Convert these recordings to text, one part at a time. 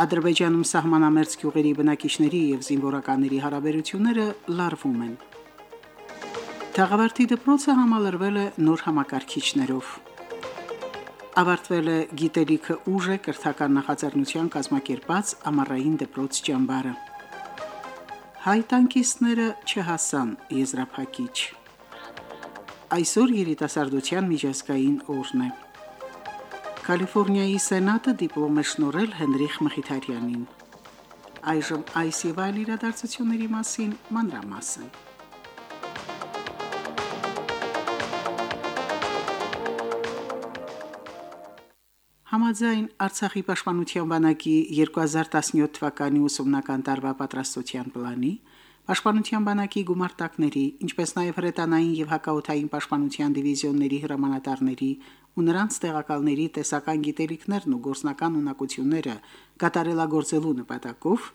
Ադրբեջանում սահմանամերձ գյուղերի բնակիչների եւ զինվորականների հարաբերությունները լարվում են։ Թաղավարտի դպրոցը համալրվել է նոր համակարգիչներով։ Ավարտվել է գիտելիքը ուժ է կրթական նախաձեռնության կազմակերպած ամառային դպրոց ճամբարը։ Հայ տանկիստները չհասան եզրափակիչ։ Այսօր երիտասարդության միջազգային օրն է։ Կալիֆոռնիայի սենատը դիպլոմ է շնորհել Հենրիխ Մխիթարյանին։ Այժմ այս եւ այլ իրադարձությունների մասին մանրամասն։ Համաձայն Արցախի պաշտպանության բանակի 2017 թվականի ուսումնական տարվա պատրաստության պլանի Պաշտպանության բանակի գումարտակների, ինչպես նաև հրետանային եւ հակաօթային պաշտպանության դիվիզիոնների հրամանատարների ու նրանց տեղակալների տեսական գիտելիքներն ու գործնական ունակությունները կատարելագործելու նպատակով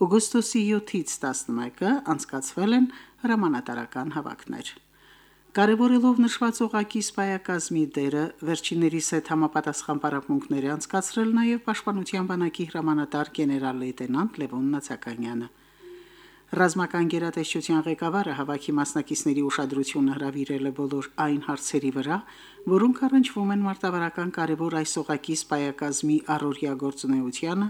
օգոստոսի 7-ից 11-ը անցկացվել են հրամանատարական հավաքներ։ Կարևորելով նշված օղակի սպայակազմի դերը, վերջիններիս հետ համապատասխան պարապմունքներ է անցկացրել նաև Պաշտպանության բանակի հրամանատար գեներալ լեյտենանտ Լևոն Նացականյանը։ Ռազմական գերատեսչության ղեկավարը հավաքի մասնակիցների ուշադրությունը հրավիրել է բոլոր այն հարցերի վրա, որոնք առնչվում են մարտավարական կարևոր այս օղակի սպայակազմի առօրյա գործունեությանը,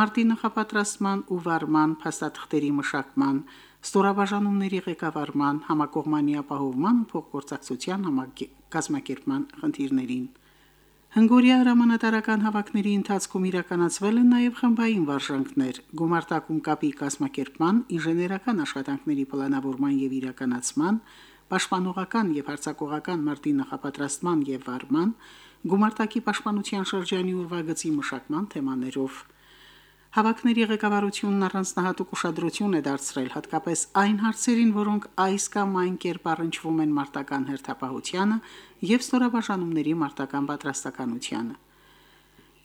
մարտի նախապատրաստման ու վարման, փաստաթղթերի մշակման, ստորաբաժանումների ղեկավարման, համակողմանի ապահովման ու փոխգործակցության կազմակերպման խնդիրներին։ Հնգորիա հրամանատարական հավաքների ընթացքում իրականացվել են նաև խմբային վարժանքներ, գումարտակում կապի կազմակերպման, ինժեներական աշխատանքների պլանավորման եւ իրականացման, պաշտպանողական եւ հարձակողական մարտի նախապատրաստման եւ վարման, գումարտակի պաշտպանության շրջանի ուրվագծի մշակման թեմաներով։ Հավաքների ղեկավարությունն առանձնահատուկ ուշադրություն է դարձրել հատկապես այն հարցերին, որոնք այս կամ այն կերպ առնչվում են մարտական հերթապահությանը եւ ստորաբաժանումների մարտական պատրաստականությանը։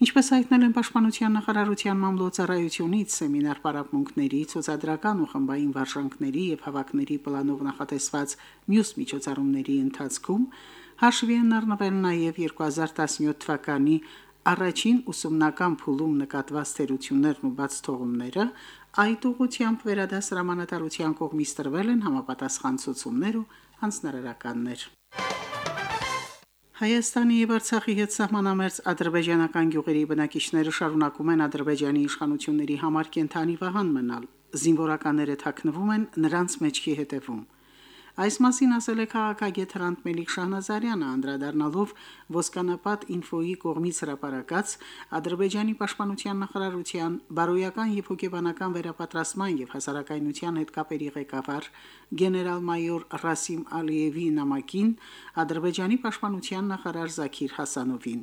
Ինչպես հայտնել են Պաշտպանության նախարարության մամլոյցարայությունից սեմինար պարապմունքների, ցուցադրական ու խմբային վարժանքների եւ հավաքների պլանով նախատեսված մյուս միջոցառումների ընթացքում հաշվի են առնվել նաեւ 2017 թվականի առաջին ուսումնական փուլում նկատված թերություններն ու բաց թողումները, այդ ուղությամբ վերադաս հրամանատարության կողմից տրվել են համապատասխան ցուցումներ ու հանձնարարականներ։ Հայաստանի եւ Արցախի հետ սահմանամերձ ադրբեջանական գյուղերի բնակիչները շարունակում են ադրբեջանի իշխանությունների համար կենթանի վահան մնալ։ Զինվորականները թաքնվում են նրանց մեջքի հետևում։ Այս մասին ասել է քաղաքագետ Հրանտ Մելիք Շահնազարյանը, անդրադառնալով Ոսկանապատ ինֆոյի կողմից հրապարակած Ադրբեջանի պաշտպանության նախարարության բարոյական եւ հոգեբանական վերապատրաստման եւ հասարակայնության հետ կապերի ղեկավար գեներալ-մայոր Ռասիմ Ալիևի նամակին Ադրբեջանի պաշտպանության նախարար Զաքիր Հասանովին։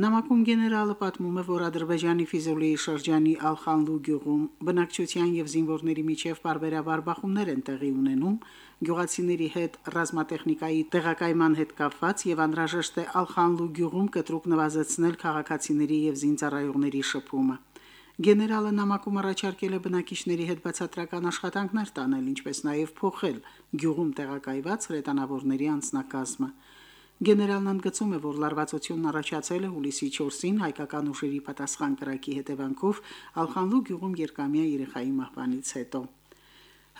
Նամակում գեներալը պատմում է, որ Ադրբեջանի Ֆիզուլիի շրջանի Ալխանլու գյուղում բնակչության եւ զինվորների միջև բարբերաբար բախումներ են տեղի ունենում, գյուղացիների հետ ռազմատեխնիկայի տեղակայման հետ կապված եւ անհրաժեշտ է Ալխանլու գյուղում կտրուկ նվազեցնել քաղաքացիների եւ զինծառայողների շփումը։ Գեներալը նամակում առաջարկել է բնակիչների հետ բացատրական աշխատանքներ տանել, ինչպես նաև փոխել գյուղում տեղակայված հրետանավորների անձնակազմը։ Գեներալն ընդգծում է, որ լարվածությունն առաջացել է հուլիսի 4-ին հայկական ուժերի պատասխան կրակի հետևանքով Ալխանլու գյուղում երկամյա երեխայի մահվանից հետո։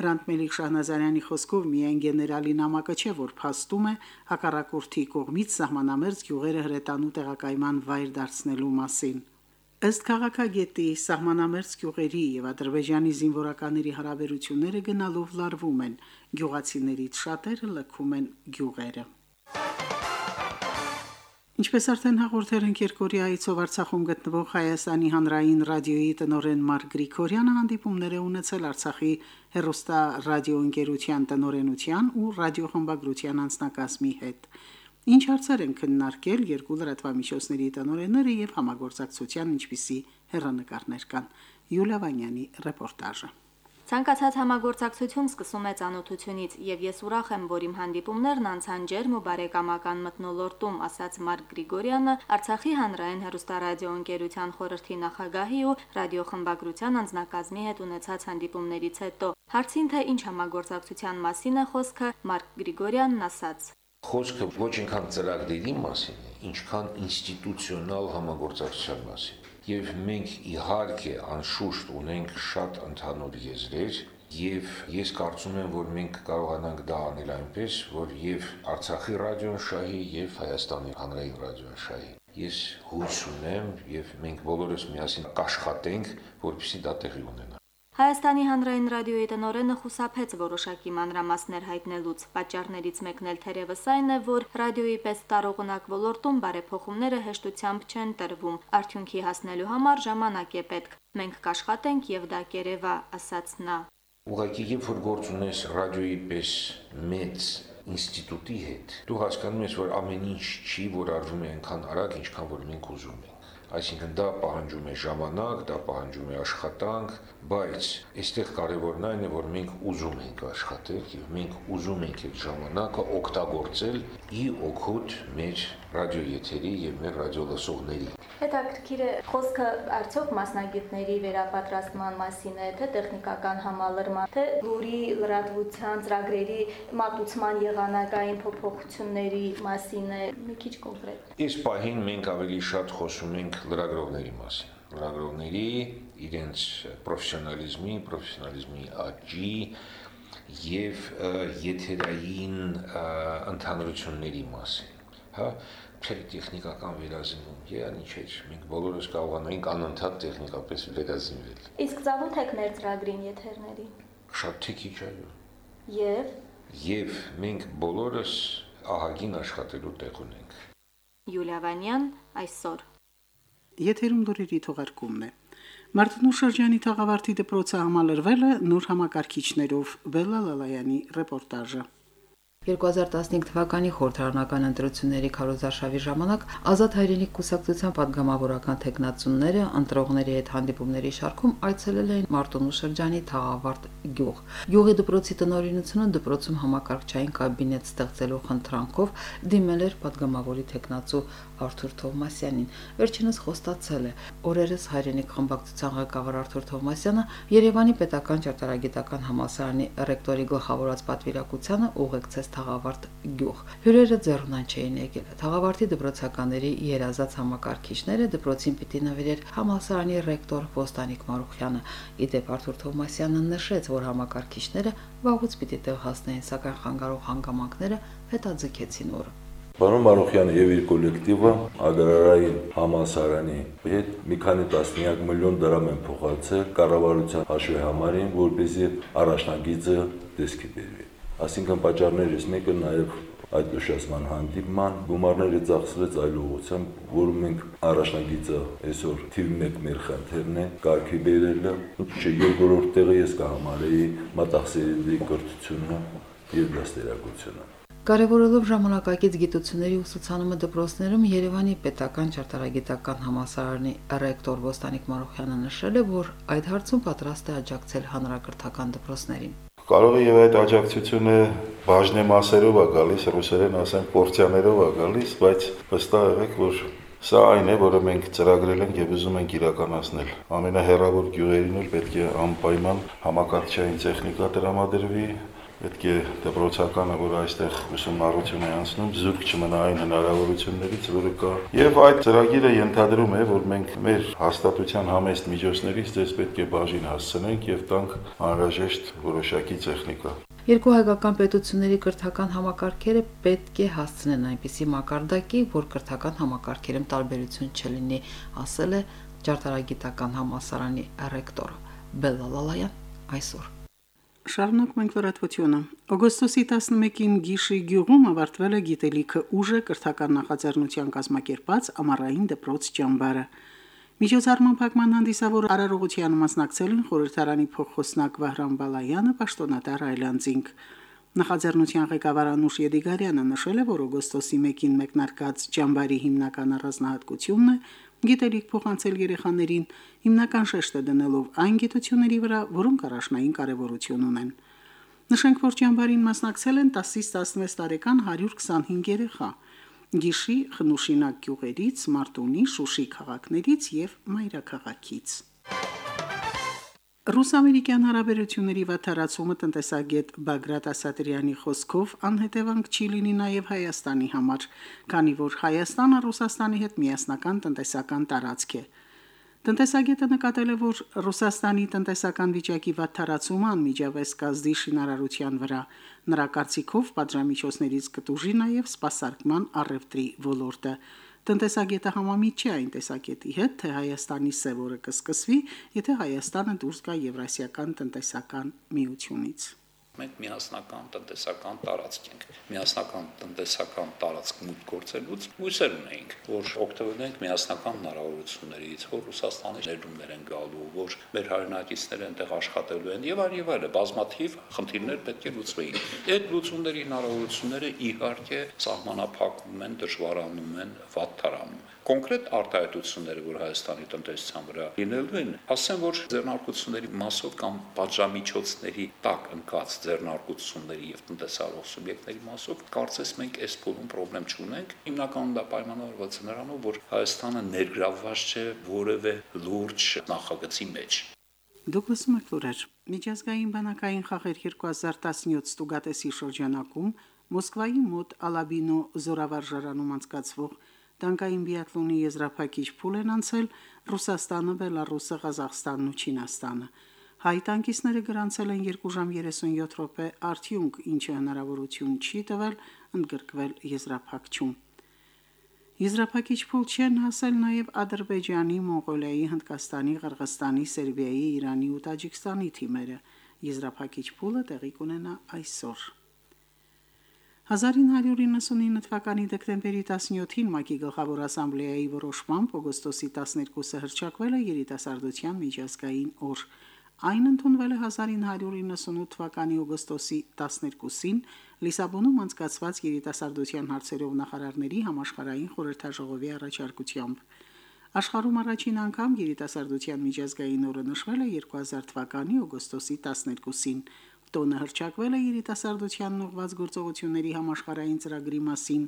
Հրանտ Մելիք Շահնազարյանի խոսքով միայն գեներալի նամակը չէ, որ փաստում է հակառակորդի կողմից սահմանամերձ գյուղերը հրետանու տեղակայման վայր դարձնելու մասին։ Ըստ քաղաքագետի սահմանամերձ գյուղերի եւ Ադրբեջանի զինվորականների հարաբերությունները գնալով լարվում են, գյուղացիներից շատերը լքում են գյուղերը։ Ինչպես արդեն հաղորդել ենք Երկորիա այցով Արցախում գտնվող Հայաստանի հանրային ռադիոյի տնօրեն Մարկ Գրիգորյանը հանդիպումներ է ունեցել Արցախի հերոստա ռադիոընկերության տնօրենության ու ռադիոխմբագրության անձնակազմի հետ։ Ինչ հարցեր են քննարկել երկու լրատվամիջոցների տնօրենները եւ համագործակցության ինչպիսի հերանեկարներ կան։ Յուլիա Վանյանի ռեպորտաժը։ Ցանկացած համագործակցություն սկսում է ցանոթությունից եւ ես ուրախ եմ, որ իմ հանդիպումներն անցան ջերմ ու բարեկամական մտնոլորտում, ասաց Մարկ Գրիգորյանը, Արցախի հանրային հեռուստարադիո ընկերության խորհրդի նախագահի ու ռադիոխմբագրության անձնակազմի հետ ունեցած հանդիպումներից հետո։ Հարցին թե ինչ համագործակցության մասին է խոսքը, Մարկ Գրիգորյանն ասաց. Խոսքը ոչ այնքան ծրագրերի մասին ինչքան ինստիտուցիոնալ համագործակցության մասին եւ մենք իհարկե անշուշտ ունենք շատ ընդհանուր եզրեր եւ ես կարծում եմ որ մենք կարողանանք դա անել այնպես որ եւ Արցախի ռադիոն շահի եւ Հայաստանի հանրային ռադիոն շահի ես հույս ունեմ եւ մենք բոլորս միասին կաշխատենք որպեսզի դա տեղի ունենա Հայաստանի հանրային ռադիոյի տնօրենը խուսափեց որոշակի մանրամասներ հայտնելուց։ Պատճառներից մեկն էլ թերևս այն է, որ ռադիոյի պես տարողունակ ոլորտում բարեփոխումները հեշտությամբ չեն տրվում։ Արդյունքի հասնելու համար ժամանակ է պետք։ Մենք կաշխատենք եւ դա կերևա, ասաց նա։ Ուղղակի երբ որ գործ ունես ռադիոյի պես մեծ ինստիտուտի հետ, դու հասկանում ես, որ ամեն ինչ չի, որ արվում է այնքան արագ, ինչքան որ մենք ուզում ենք այսինքն դա պահանջում է ժամանակ, դա պահանջում է աշխատանք, բայց այստեղ կարևորն այն է, որ մենք ուզում ենք աշխատել եւ մենք ուզում ենք այդ ժամանակը օգտագործել ի օգուտ մեր ռադիոեթերի եւ մեր ռադիոլսողների։ Հետաքրքիր է խոսքը արդյոք մասնագետների վերապատրաստման մասին է, թե տեխնիկական համալրման, թե լուրի լրատվության ծրագրերի մատուցման եղանակային փոփոխությունների մասին է, մի քիչ կոնկրետ։ Այս պահին մենք ավելի շատ խոսում ենք լրագրողների մասին լրագրողների իրենց պրոֆեսիոնալիզմի, պրոֆեսիոնալիզմի աճի եւ եթերային ընդհանրությունների մասին հա չէ տեխնիկական վերազինվում երանի չէ մենք բոլորս կարողանայինք անընդհատ տեխնիկապես վերազինվել իսկ ծավոտ եք մեր ծրագրին եթերների շատ թիքի այո եւ եւ մենք բոլորս ահագին աշխատելու տեղ ունենք Յուլիա Վանյան այսօր Եթերում դուրերի թողարկումն է Մարտունու շրջանի թաղավարտի դպրոցը համալրվել է նոր համակարգիչներով. Բելլա Լալայանի ռեպորտաժը 2015 թվականի խորհրդարանական ընտրությունների քարոզարշավի ժամանակ Ազատ հայրենիք կուսակցության падգամավորական տեխնացունները ընտրողների հետ հանդիպումների շարքում այցելել էին Մարտունու շրջանի Թաղավարտ գյուղ։ Գյուղի դպրոցի տնօրինությունը դպրոցում համակարգչային կաբինետ ստեղծելու խնդրանքով դիմել էր падգամավորի տեխնացու Արթուր Թովմասյանին։ Վերջինս խոստացել է. Օրերս հայրենիք խմբակցության ղեկավար Արթուր Թովմասյանը Երևանի պետական ճարտարագիտական համալսարանի ռեկտորի գլխավորած պատվիրակությանը ուղեկցեց Թաղավարտ գյուղ։ Հյուրերը ձեռնան չէին եկել։ Թաղավարտի դպրոցականների երազած համակարգիչները դպրոցին պիտի նվիրեր համալսարանի ռեկտոր Ոստանիկ Մարուխյանը։ Իդեպ Արթուր Թովմասյանը նշեց, որ համակարգիչները վաղուց պիտի տեղ հասնեին, սակայն խանգարող հանգամանքները հետաձգեցին օրը։ Պարոն Մարոխյանը եւ իր կոլեկտիվը ագրարային համասարանի հետ մի քանի տասնյակ միլիոն դրամ են փոխանցել կառավարության հաշվի համարին, որպեսզի առաջնագիծը դեսքի բերվի։ Այսինքն պատճառներից մեկը նաև այդ նշածման հանդիպման գումարները ծախսվեց այլ ուղղությամբ, որում մենք առաջնագիծը այսօր թիվ 1 մեր խնդիրն է կարգի բերելը, չէ երկրորդ տեղը ես կհամարեի մտածելի կրթությունը եւ դաստիարակությունը։ Կարևորելով ժամանակակից գիտությունների ուսուցանումը դպրոցներում Երևանի պետական ճարտարագիտական համալսարանի ռեկտոր Ոստանիկ Մարոխյանը նշել է, որ այդ հարցում պատրաստ է աջակցել հանրակրթական դպրոցներին։ Կարող է եւ այդ աջակցությունը բաժնե մասերով է գալիս, ռուսերեն ասենք պորցիաներով է գալիս, բայց վստահ եղեք, որ Սա այն է, որը մենք ծրագրել ենք եւ ուզում ենք իրականացնել։ Ամենահեռավոր գյուղերին էլ պետք է անպայման համակարգչային տեխնիկա տրամադրվի, պետք է դպրոցականը, որ այստեղ ուսումնառություն է անցնում, զուրկ չմնա այն հնարավորություններից, որը կա։ Եվ այդ ծրագիրը ենթադրում է, որ մենք մեր հաստատության համեստ միջոցներից դες պետք է բաժին հասցնենք եւ տանք անհրաժեշտ որոշակի տեխնիկա։ Երկու հայկական պետությունների կրթական համակարգերը պետք է հասցնեն այնպիսի մակարդակի, որ կրթական համակարգերում տարբերություն չլինի, ասել է ճարտարագիտական համասարանի ռեկտոր Բելալալայան այսօր։ Շարունակ մենք լրատվությունը։ Օգոստոսի 11-ին Գիշի գյուղում ավարտվել է գիտելիքը ուժը կրթական նախաձեռնության կազմակերպած ամառային դպրոց ճամբարը։ Միջոցառման փակման հանդիսավոր արարողության մասնակցել են խորհրդարանի փոխոսնակ Վահրամ Բալայանը, պաշտոնատար Այլանդզինգ։ Նախաձեռնության ղեկավար Անուշ Եդիգարյանը նշել է, որ օգոստոսի 1-ին մեկնարկած ճամբարի հիմնական առանձնահատկությունն է, գիտելիք փոխանցել երեխաներին հիմնական շեշտը դնելով այն գիտությունների վրա, որոնք առաջնային կարևորություն ունեն։ Նշենք, որ ճամբարին մասնակցել են 10-ից 16 տարեկան 125 երեխա։ Գիշի, Խնուշինակ գյուղերից, Մարտունի, Շուշի քաղաքներից եւ Մայրաքաղաքից։ Ռուս-ամերիկյան հարաբերությունների վատթարացումը տնտեսագետ Բագրատ Ասատրյանի խոսքով անհետևանք չի լինի նաև Հայաստանի համար, քանի որ Հայաստանը Ռուսաստանի հետ միասնական տնտեսական տարածք է։ Տնտեսագետը նկատել է, որ Ռուսաստանի տնտեսական վիճակի վատթարացումը անմիջապես կազդի շինարարության վրա։ Նրա կարծիքով պատժամիջոցներից կտուժի նաև սպասարկման առևտրի ոլորտը։ Տնտեսագետը համամիտ չէ այն տեսակետի հետ, թե Հայաստանի սևորը կսկսվի, եթե Հայաստանը դուրս գա Եվրասիական տնտեսական միությունից մենք միասնական տնտեսական տարածք ենք։ Միասնական տնտեսական տարածք մուտք գործելուց հույսեր ունենք, որ օգտվենք միասնական հնարավորություններից, որ Ռուսաստանի ներդրումներ են գալու, որ մեր հայրենակիցները այնտեղ աշխատելու են եւ այլ եւ այլ բազմաթիվ խնդիրներ պետք է լուծվեին։ Այդ լուծումների հնարավորությունները իհարկե սահմանափակվում են, դժվարանում են, վատթարանում կոնկրետ արտահայտությունները, որ Հայաստանի տնտեսության վրա լինելու են, ասեմ, որ ձեռնարկությունների մասով կամ պատժամիջոցների տակ ընկած ձեռնարկությունների եւ տնտեսարող սուբյեկտների մասով կարծես մենք այս փուլում խնդրեմ չունենք։ Հիմնականում դա պայմանավորված է նրանով, որ Հայաստանը ներգրավված չէ որևէ լուրջ նախագծի մեջ։ Դուք լսում եք լուրեր։ Միջազգային բանակային խաղեր 2017 ստուգատեսի շրջանակում Մոսկվայի մոտ Ալաբինո զորավարժարանում անցկացվող Տանկային բիատլոնի եզրափակիչ փուլ են անցել Ռուսաստանը, Բելարուսը, Ղազախստանն ու Չինաստանը։ Հայ տանկիստները գրանցել են 2 ժամ 37 րոպե արդյունք, ինչը հնարավորություն չի տվել ընդգրկվել եզրափակչում։ Եզրափակիչ փուլ չեն հասել նաև Ադրբեջանի, Մոնղոլիայի, Հնդկաստանի, Ղրղստանի, Սերբիայի, Իրանի ու Տաջիկստանի թիմերը։ Եզրափակիչ փուլը տեղի կունենա այսօր։ 1999 թվականի դեկտեմբերի 17-ին ՄԱԿ-ի գլխավոր ասամբլեայի որոշմամբ օգոստոսի 12-ը հրճակվել է երիտասարդության միջազգային օր։ Այն ընդունվել է 1998 թվականի օգոստոսի 12-ին Լիսաբոնում անցկացված երիտասարդության հարցերով նախարարների համաշխարհային խորհրդաժողովի առաջարկությամբ։ Աշխարհում առաջին անգամ երիտասարդության միջազգային օրը նշվել է 2000 թվականի օգոստոսի 12-ին։ Տոնը հրճակվել է երիտասարդության ուղղված գործողությունների համաշխարհային ծրագրի մասին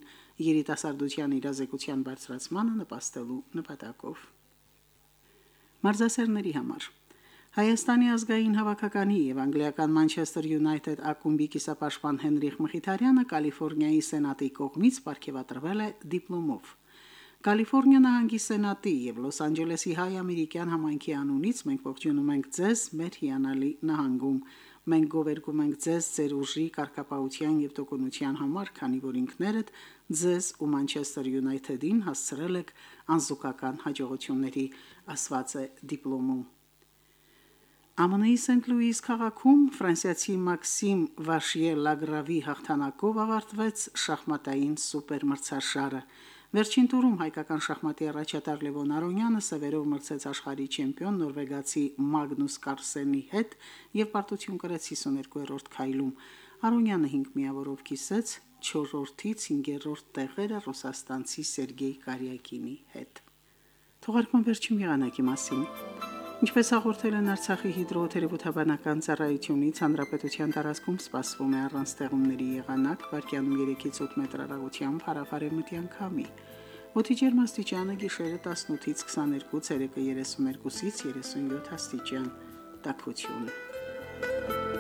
երիտասարդության իրազեկության բարձրացմանը նպաստելու նպատակով։ Մարզասերների համար. Հայաստանի ազգային հավաքականի եւ անգլիական Manchester United ակումբի կիսապաշտպան Հենրիխ Մխիթարյանը Կալիֆոռնիայի սենատի կողմից ապարգևատրվել է դիպլոմով։ Կալիֆոռնիա նահանգի սենատի եւ Լոս Անջելեսի հայ-ամերիկյան համայնքի անունից մենք ողջունում ենք ձեզ մեր հիանալի նահանգում։ Մենք գովերգում ենք ձեզ ձեր ուժի, կարգապահության եւ տոկունության համար, քանի որ ինքներդ ձեզ ու Manchester United-ին հասցրել եք անզուգական հաջողությունների, ասված է դիպլոմում։ ԱՄՆ-ի Սենթ Լուիս քաղաքում ֆրանսիացի Մաքսիմ Վաշիե Լագրավի հաղթանակով ավարտվեց շախմատային սուպերմրցաշարը։ Վերջին տուրում հայկական շախմատի առաջատար Լևոն Արոնյանը սևերով մրցեց աշխարհի չեմպիոն նորվեգացի Մագնուս Կարսենի հետ եւ պարտություն կրեց 52-րդ քայլում։ Արոնյանը 5 միավորով կիսեց 4-րդից 5-րդ տեղերը ռուսաստանցի Սերգեյ Կարյակինի հետ։ Թողարկման վերջին եղանակի մասին։ Ինչպես հաղորդել են Արցախի հիդրոթերապևտաբանական ծառայությունից, հանրապետության տարածքում սպասվում է առանց ձեղումների եղանակ, վարկյանում 3-ից 8 մետր հեռագությամբ հարավարեմտյան քամի։ Օդի ջերմաստիճանը գիշերը 18-ից 22, ցերեկը 32-ից 37 աստիճան։ Տաքություն։